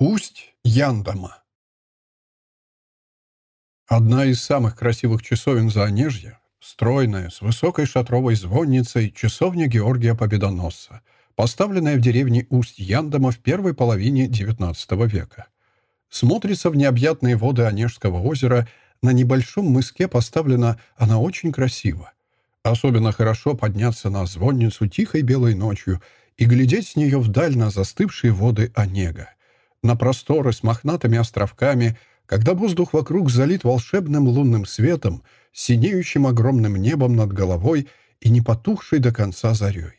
Усть Яндама. Одна из самых красивых часовен Заонежья, стройная, с высокой шатровой звонницей, часовня Георгия Победоносца, поставленная в деревне Усть-Яндама в первой половине XIX века. Смотрится в необъятные воды Онежского озера, на небольшом мыске поставлена она очень красиво. Особенно хорошо подняться на звонницу тихой белой ночью и глядеть с нее вдаль на застывшие воды Онега на просторы с мохнатыми островками, когда воздух вокруг залит волшебным лунным светом, синеющим огромным небом над головой и не потухшей до конца зарей.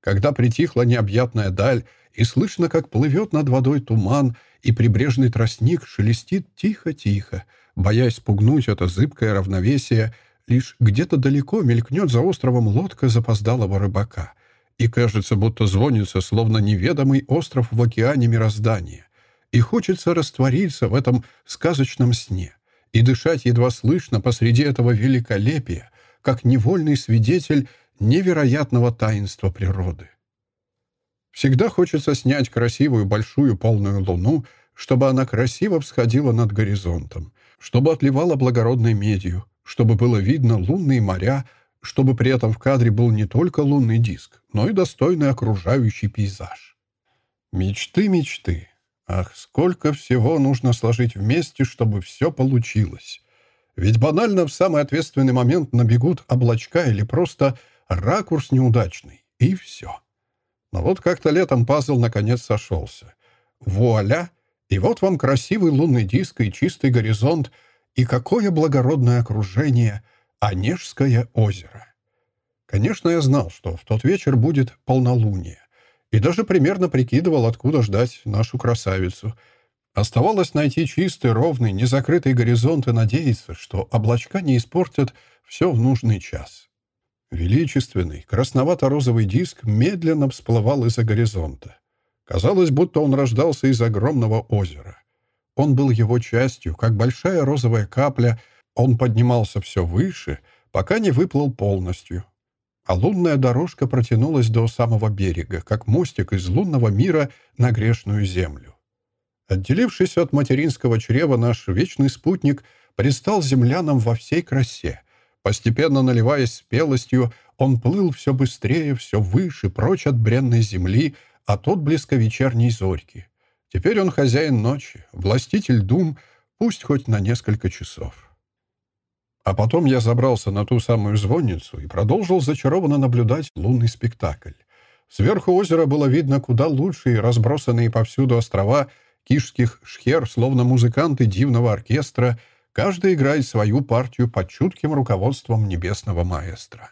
Когда притихла необъятная даль, и слышно, как плывет над водой туман, и прибрежный тростник шелестит тихо-тихо, боясь спугнуть это зыбкое равновесие, лишь где-то далеко мелькнет за островом лодка запоздалого рыбака, и кажется, будто звонится, словно неведомый остров в океане мироздания, и хочется раствориться в этом сказочном сне и дышать едва слышно посреди этого великолепия, как невольный свидетель невероятного таинства природы. Всегда хочется снять красивую большую полную луну, чтобы она красиво всходила над горизонтом, чтобы отливала благородной медью, чтобы было видно лунные моря, чтобы при этом в кадре был не только лунный диск, но и достойный окружающий пейзаж. Мечты, мечты. Ах, сколько всего нужно сложить вместе, чтобы все получилось. Ведь банально в самый ответственный момент набегут облачка или просто ракурс неудачный, и все. Но вот как-то летом пазл наконец сошелся. Вуаля! И вот вам красивый лунный диск и чистый горизонт, и какое благородное окружение — Онежское озеро. Конечно, я знал, что в тот вечер будет полнолуние и даже примерно прикидывал, откуда ждать нашу красавицу. Оставалось найти чистый, ровный, незакрытый горизонт и надеяться, что облачка не испортят все в нужный час. Величественный, красновато-розовый диск медленно всплывал из-за горизонта. Казалось, будто он рождался из огромного озера. Он был его частью, как большая розовая капля, он поднимался все выше, пока не выплыл полностью, а лунная дорожка протянулась до самого берега, как мостик из лунного мира на грешную землю. Отделившись от материнского чрева, наш вечный спутник предстал землянам во всей красе. Постепенно наливаясь спелостью, он плыл все быстрее, все выше, прочь от бренной земли, от отблеска вечерней зорьки. Теперь он хозяин ночи, властитель дум, пусть хоть на несколько часов. А потом я забрался на ту самую звонницу и продолжил зачарованно наблюдать лунный спектакль. Сверху озера было видно куда лучше и разбросанные повсюду острова кишских шхер, словно музыканты дивного оркестра, каждый играет свою партию под чутким руководством небесного маэстро.